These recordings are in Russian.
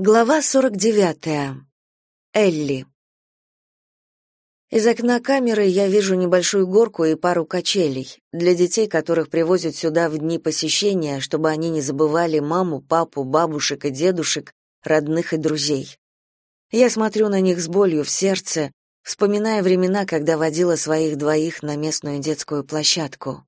Глава 49. Элли. Из окна камеры я вижу небольшую горку и пару качелей для детей, которых привозят сюда в дни посещения, чтобы они не забывали маму, папу, бабушек и дедушек, родных и друзей. Я смотрю на них с болью в сердце, вспоминая времена, когда водила своих двоих на местную детскую площадку.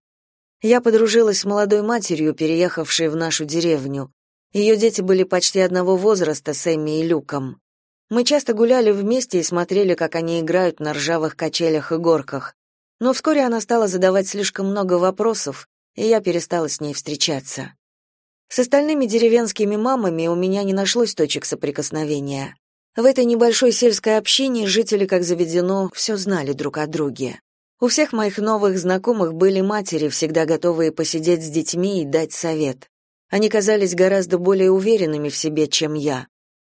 Я подружилась с молодой матерью, переехавшей в нашу деревню, ее дети были почти одного возраста с Эмми и Люком. Мы часто гуляли вместе и смотрели, как они играют на ржавых качелях и горках. Но вскоре она стала задавать слишком много вопросов, и я перестала с ней встречаться. С остальными деревенскими мамами у меня не нашлось точек соприкосновения. В этой небольшой сельской общине жители, как заведено, все знали друг о друге. У всех моих новых знакомых были матери, всегда готовые посидеть с детьми и дать совет. Они казались гораздо более уверенными в себе, чем я.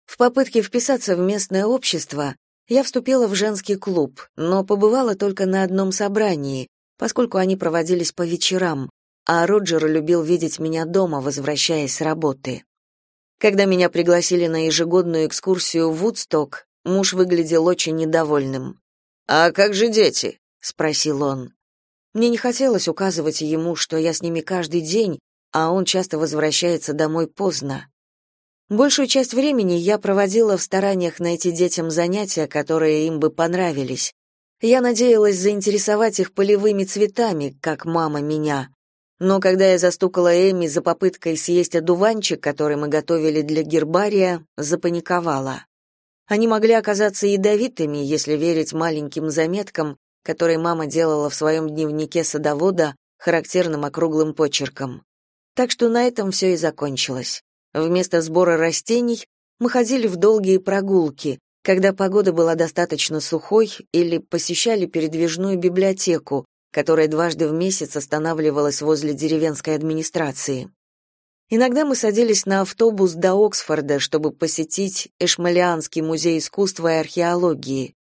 В попытке вписаться в местное общество я вступила в женский клуб, но побывала только на одном собрании, поскольку они проводились по вечерам, а Роджер любил видеть меня дома, возвращаясь с работы. Когда меня пригласили на ежегодную экскурсию в Вудсток, муж выглядел очень недовольным. «А как же дети?» — спросил он. Мне не хотелось указывать ему, что я с ними каждый день, а он часто возвращается домой поздно. Большую часть времени я проводила в стараниях найти детям занятия, которые им бы понравились. Я надеялась заинтересовать их полевыми цветами, как мама меня. Но когда я застукала Эми за попыткой съесть одуванчик, который мы готовили для гербария, запаниковала. Они могли оказаться ядовитыми, если верить маленьким заметкам, которые мама делала в своем дневнике садовода характерным округлым почерком. Так что на этом все и закончилось. Вместо сбора растений мы ходили в долгие прогулки, когда погода была достаточно сухой, или посещали передвижную библиотеку, которая дважды в месяц останавливалась возле деревенской администрации. Иногда мы садились на автобус до Оксфорда, чтобы посетить Эшмалианский музей искусства и археологии.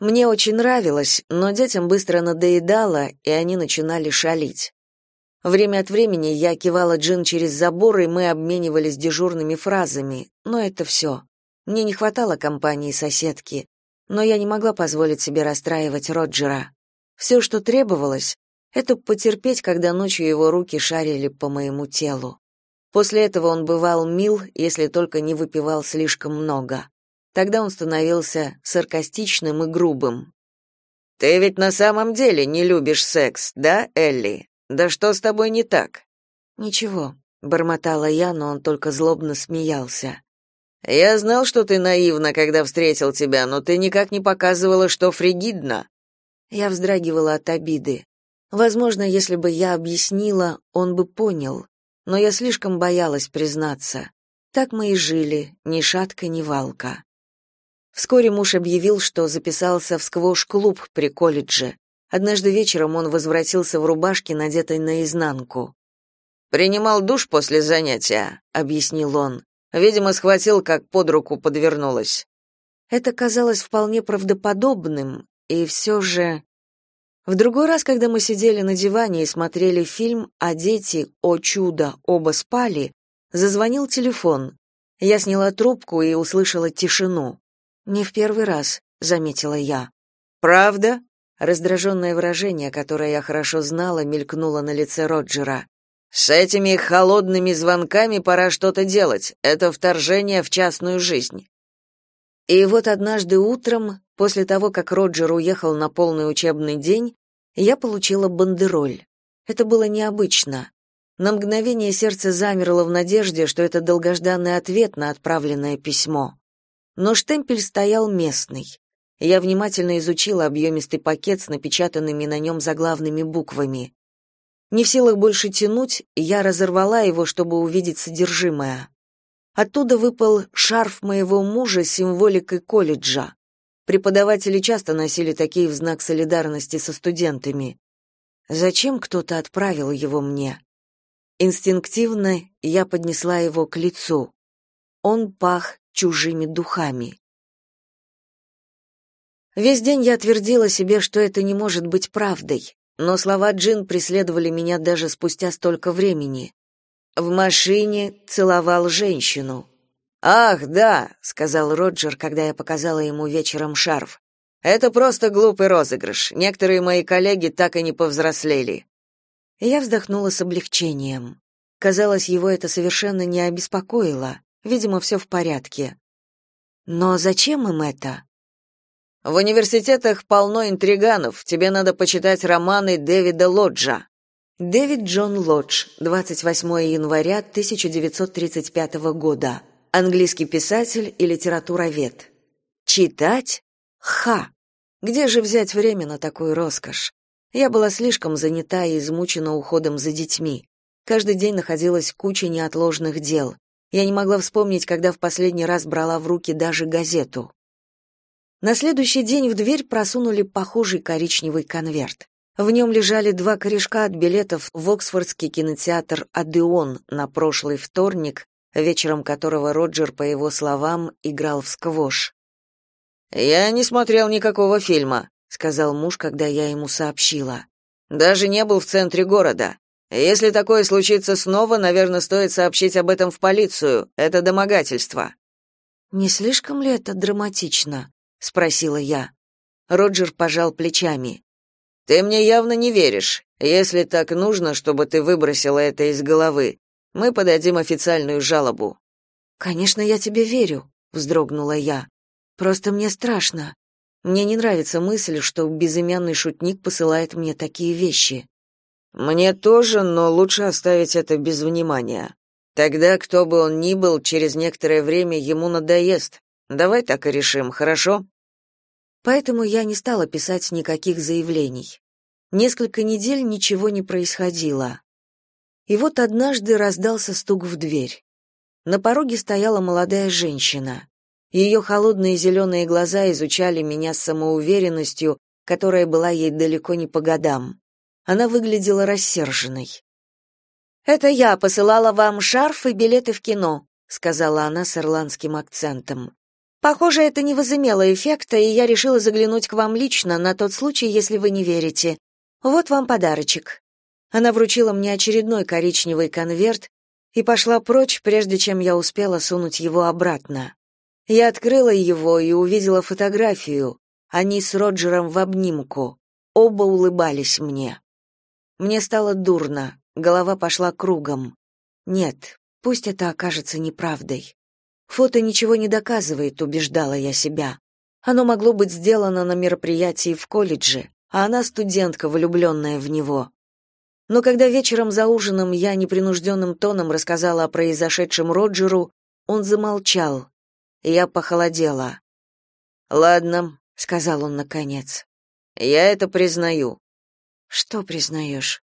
Мне очень нравилось, но детям быстро надоедало, и они начинали шалить. Время от времени я кивала Джин через забор, и мы обменивались дежурными фразами, но это все. Мне не хватало компании соседки, но я не могла позволить себе расстраивать Роджера. Все, что требовалось, это потерпеть, когда ночью его руки шарили по моему телу. После этого он бывал мил, если только не выпивал слишком много. Тогда он становился саркастичным и грубым. «Ты ведь на самом деле не любишь секс, да, Элли?» Да что с тобой не так? Ничего, бормотала я, но он только злобно смеялся. Я знал, что ты наивна, когда встретил тебя, но ты никак не показывала, что фригидна. Я вздрагивала от обиды. Возможно, если бы я объяснила, он бы понял, но я слишком боялась признаться. Так мы и жили, ни шатка, ни валка. Вскоре муж объявил, что записался в сквош-клуб при колледже. Однажды вечером он возвратился в рубашке, надетой наизнанку. «Принимал душ после занятия», — объяснил он. «Видимо, схватил, как под руку подвернулась». Это казалось вполне правдоподобным, и все же... В другой раз, когда мы сидели на диване и смотрели фильм, а дети, о чудо, оба спали, зазвонил телефон. Я сняла трубку и услышала тишину. «Не в первый раз», — заметила я. «Правда?» Раздраженное выражение, которое я хорошо знала, мелькнуло на лице Роджера. С этими холодными звонками пора что-то делать. Это вторжение в частную жизнь. И вот однажды утром, после того, как Роджер уехал на полный учебный день, я получила бандероль. Это было необычно. На мгновение сердце замерло в надежде, что это долгожданный ответ на отправленное письмо. Но штемпель стоял местный. Я внимательно изучила объемистый пакет с напечатанными на нем заглавными буквами. Не в силах больше тянуть, я разорвала его, чтобы увидеть содержимое. Оттуда выпал шарф моего мужа с символикой колледжа. Преподаватели часто носили такие в знак солидарности со студентами. Зачем кто-то отправил его мне? Инстинктивно я поднесла его к лицу. Он пах чужими духами. Весь день я твердила себе, что это не может быть правдой, но слова Джин преследовали меня даже спустя столько времени. В машине целовал женщину. Ах, да, сказал Роджер, когда я показала ему вечером шарф. Это просто глупый розыгрыш. Некоторые мои коллеги так и не повзрослели. Я вздохнула с облегчением. Казалось, его это совершенно не обеспокоило. Видимо, все в порядке. Но зачем им это? В университетах полно интриганов. Тебе надо почитать романы Дэвида Лоджа. Дэвид Джон Лодж, 28 января 1935 года. Английский писатель и литературовед. Читать? Ха! Где же взять время на такую роскошь? Я была слишком занята и измучена уходом за детьми. Каждый день находилась куча неотложных дел. Я не могла вспомнить, когда в последний раз брала в руки даже газету. На следующий день в дверь просунули похожий коричневый конверт. В нем лежали два корешка от билетов в Оксфордский кинотеатр «Адеон» на прошлый вторник, вечером которого Роджер, по его словам, играл в сквош. «Я не смотрел никакого фильма», — сказал муж, когда я ему сообщила. «Даже не был в центре города. Если такое случится снова, наверное, стоит сообщить об этом в полицию. Это домогательство». «Не слишком ли это драматично?» — спросила я. Роджер пожал плечами. «Ты мне явно не веришь. Если так нужно, чтобы ты выбросила это из головы, мы подадим официальную жалобу. Конечно, я тебе верю, вздрогнула я. Просто мне страшно. Мне не нравится мысль, что безымянный шутник посылает мне такие вещи. Мне тоже, но лучше оставить это без внимания. Тогда кто бы он ни был, через некоторое время ему надоест. Давай так и решим, хорошо? Поэтому я не стала писать никаких заявлений. Несколько недель ничего не происходило. И вот однажды раздался стук в дверь. На пороге стояла молодая женщина. Ее холодные зеленые глаза изучали меня с самоуверенностью, которая была ей далеко не по годам. Она выглядела рассерженной. «Это я посылала вам шарф и билеты в кино», — сказала она с ирландским акцентом. «Похоже, это не возымело эффекта, и я решила заглянуть к вам лично на тот случай, если вы не верите. Вот вам подарочек». Она вручила мне очередной коричневый конверт и пошла прочь, прежде чем я успела сунуть его обратно. Я открыла его и увидела фотографию. Они с Роджером в обнимку. Оба улыбались мне. Мне стало дурно, голова пошла кругом. Нет, пусть это окажется неправдой. Фото ничего не доказывает, убеждала я себя. Оно могло быть сделано на мероприятии в колледже, а она студентка, влюбленная в него. Но когда вечером за ужином я непринужденным тоном рассказала о произошедшем Роджеру, он замолчал. Я похолодела. «Ладно», — сказал он наконец. «Я это признаю». «Что признаешь?»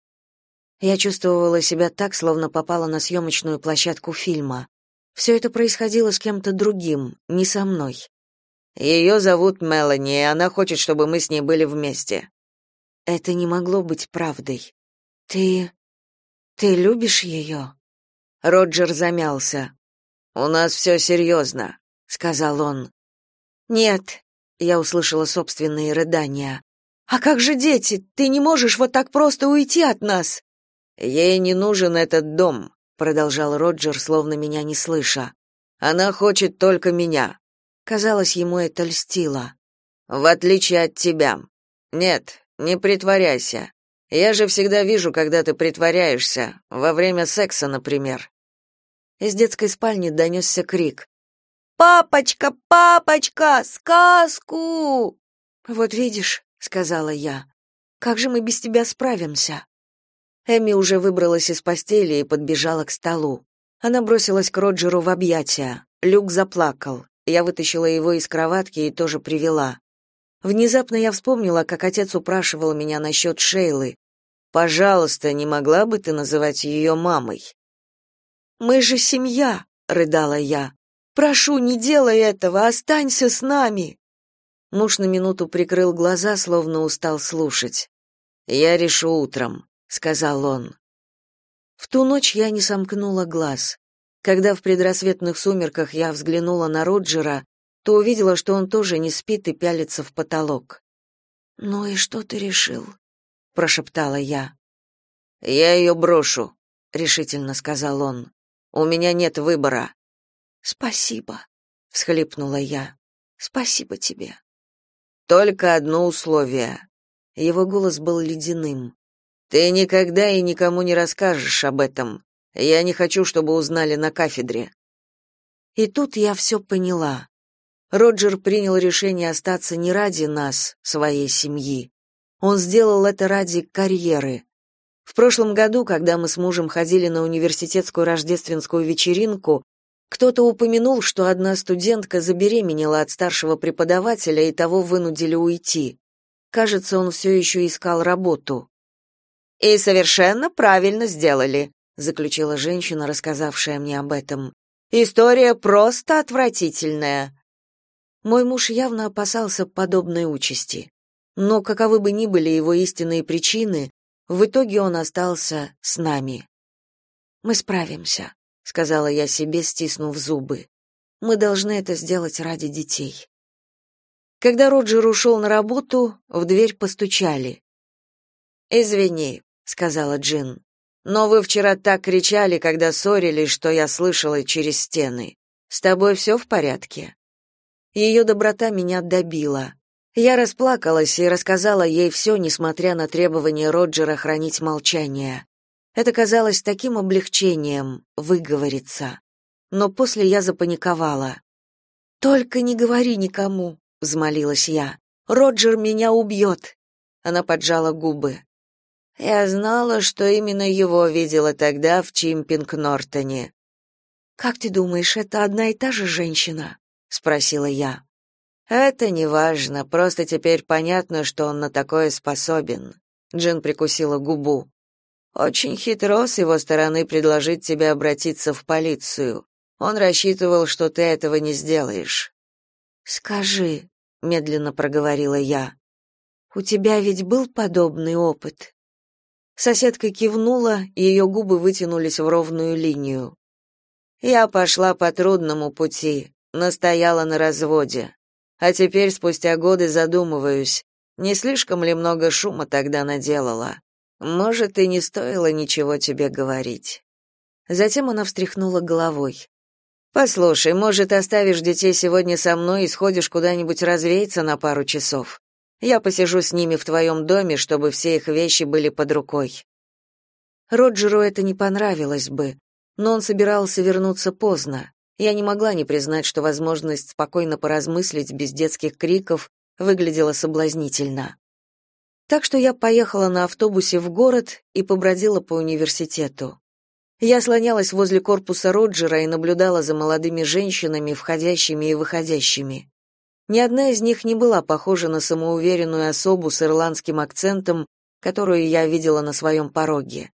Я чувствовала себя так, словно попала на съемочную площадку фильма. Все это происходило с кем-то другим, не со мной. Ее зовут Мелани, и она хочет, чтобы мы с ней были вместе. Это не могло быть правдой. Ты ты любишь ее?» Роджер замялся. У нас все серьезно», — сказал он. Нет, я услышала собственные рыдания. А как же дети? Ты не можешь вот так просто уйти от нас. Ей не нужен этот дом, продолжал Роджер, словно меня не слыша. Она хочет только меня. Казалось, ему это льстило. В отличие от тебя. Нет, не притворяйся. Я же всегда вижу, когда ты притворяешься, во время секса, например. Из детской спальни донесся крик. Папочка, папочка, сказку! Вот видишь, сказала я. Как же мы без тебя справимся? Эми уже выбралась из постели и подбежала к столу. Она бросилась к Роджеру в объятия. Люк заплакал. Я вытащила его из кроватки и тоже привела. Внезапно я вспомнила, как отец упрашивал меня насчет Шейлы. «Пожалуйста, не могла бы ты называть ее мамой?» «Мы же семья», — рыдала я. «Прошу, не делай этого, останься с нами». Муж на минуту прикрыл глаза, словно устал слушать. «Я решу утром», — сказал он. В ту ночь я не сомкнула глаз. Когда в предрассветных сумерках я взглянула на Роджера, то увидела, что он тоже не спит и пялится в потолок. «Ну и что ты решил?» — прошептала я. «Я ее брошу», — решительно сказал он. «У меня нет выбора». Спасибо, всхлипнула я. Спасибо тебе. Только одно условие. Его голос был ледяным. Ты никогда и никому не расскажешь об этом. Я не хочу, чтобы узнали на кафедре. И тут я все поняла. Роджер принял решение остаться не ради нас, своей семьи. Он сделал это ради карьеры. В прошлом году, когда мы с мужем ходили на университетскую рождественскую вечеринку, кто-то упомянул, что одна студентка забеременела от старшего преподавателя и того вынудили уйти. Кажется, он все еще искал работу. И совершенно правильно сделали, заключила женщина, рассказавшая мне об этом. История просто отвратительная. Мой муж явно опасался подобной участи. Но каковы бы ни были его истинные причины, в итоге он остался с нами. Мы справимся, сказала я себе, стиснув зубы. Мы должны это сделать ради детей. Когда Роджер ушел на работу, в дверь постучали. Извини, сказала Джин. Но вы вчера так кричали, когда ссорились, что я слышала через стены. С тобой все в порядке? Ее доброта меня добила. Я расплакалась и рассказала ей все, несмотря на требование Роджера хранить молчание. Это казалось таким облегчением выговориться. Но после я запаниковала. Только не говори никому, взмолилась я. Роджер меня убьет». Она поджала губы. Я знала, что именно его видела тогда в Чимпинг-Нортоне. Как ты думаешь, это одна и та же женщина? спросила я. Это не важно, просто теперь понятно, что он на такое способен. Джин прикусила губу. Очень хитро с его стороны предложить тебе обратиться в полицию. Он рассчитывал, что ты этого не сделаешь. Скажи, медленно проговорила я. У тебя ведь был подобный опыт? Соседка кивнула, ее губы вытянулись в ровную линию. Я пошла по трудному пути, настояла на разводе. А теперь, спустя годы, задумываюсь, не слишком ли много шума тогда наделала? Может, и не стоило ничего тебе говорить. Затем она встряхнула головой. Послушай, может, оставишь детей сегодня со мной и сходишь куда-нибудь развеяться на пару часов? Я посижу с ними в твоем доме, чтобы все их вещи были под рукой. Роджеру это не понравилось бы, но он собирался вернуться поздно. Я не могла не признать, что возможность спокойно поразмыслить без детских криков выглядела соблазнительно. Так что я поехала на автобусе в город и побродила по университету. Я слонялась возле корпуса Роджера и наблюдала за молодыми женщинами, входящими и выходящими. Ни одна из них не была похожа на самоуверенную особу с ирландским акцентом, которую я видела на своем пороге.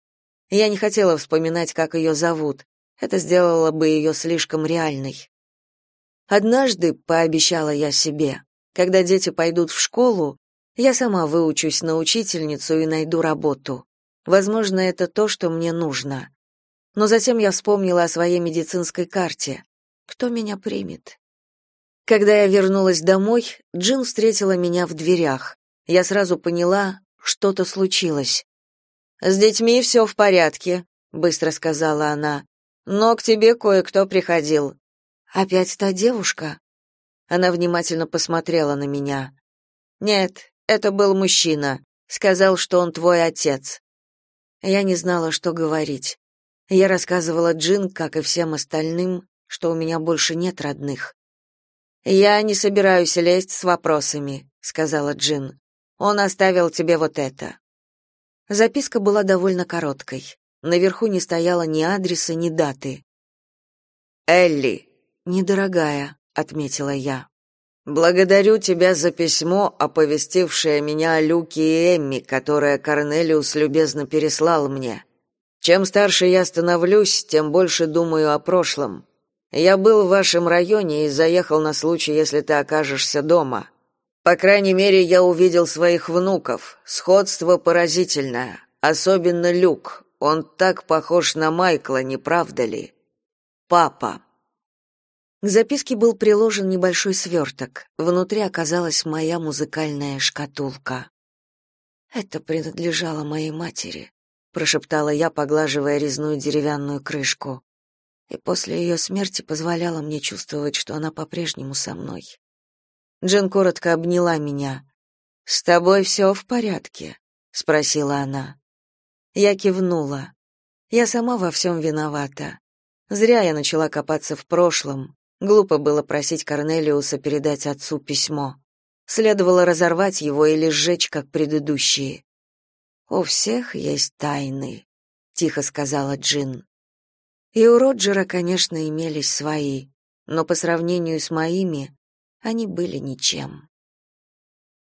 Я не хотела вспоминать, как ее зовут, это сделало бы ее слишком реальной. Однажды, пообещала я себе, когда дети пойдут в школу, я сама выучусь на учительницу и найду работу. Возможно, это то, что мне нужно. Но затем я вспомнила о своей медицинской карте. Кто меня примет? Когда я вернулась домой, Джин встретила меня в дверях. Я сразу поняла, что-то случилось. С детьми все в порядке, быстро сказала она. Но к тебе кое-кто приходил. Опять та девушка? Она внимательно посмотрела на меня. Нет, это был мужчина. Сказал, что он твой отец. Я не знала, что говорить. Я рассказывала Джин, как и всем остальным, что у меня больше нет родных. Я не собираюсь лезть с вопросами, сказала Джин. Он оставил тебе вот это. Записка была довольно короткой. Наверху не стояло ни адреса, ни даты. Элли, недорогая, отметила я. Благодарю тебя за письмо, оповестившее меня о Люке и Эмми, которое Корнелиус любезно переслал мне. Чем старше я становлюсь, тем больше думаю о прошлом. Я был в вашем районе и заехал на случай, если ты окажешься дома. По крайней мере, я увидел своих внуков. Сходство поразительное, особенно Люк. Он так похож на Майкла, не правда ли? Папа. К записке был приложен небольшой сверток. Внутри оказалась моя музыкальная шкатулка. Это принадлежало моей матери, прошептала я, поглаживая резную деревянную крышку. И после ее смерти позволяла мне чувствовать, что она по-прежнему со мной. Джен коротко обняла меня. «С тобой все в порядке?» — спросила она. Я кивнула. Я сама во всем виновата. Зря я начала копаться в прошлом. Глупо было просить Корнелиуса передать отцу письмо. Следовало разорвать его или сжечь, как предыдущие. «У всех есть тайны», — тихо сказала Джин. И у Роджера, конечно, имелись свои, но по сравнению с моими они были ничем.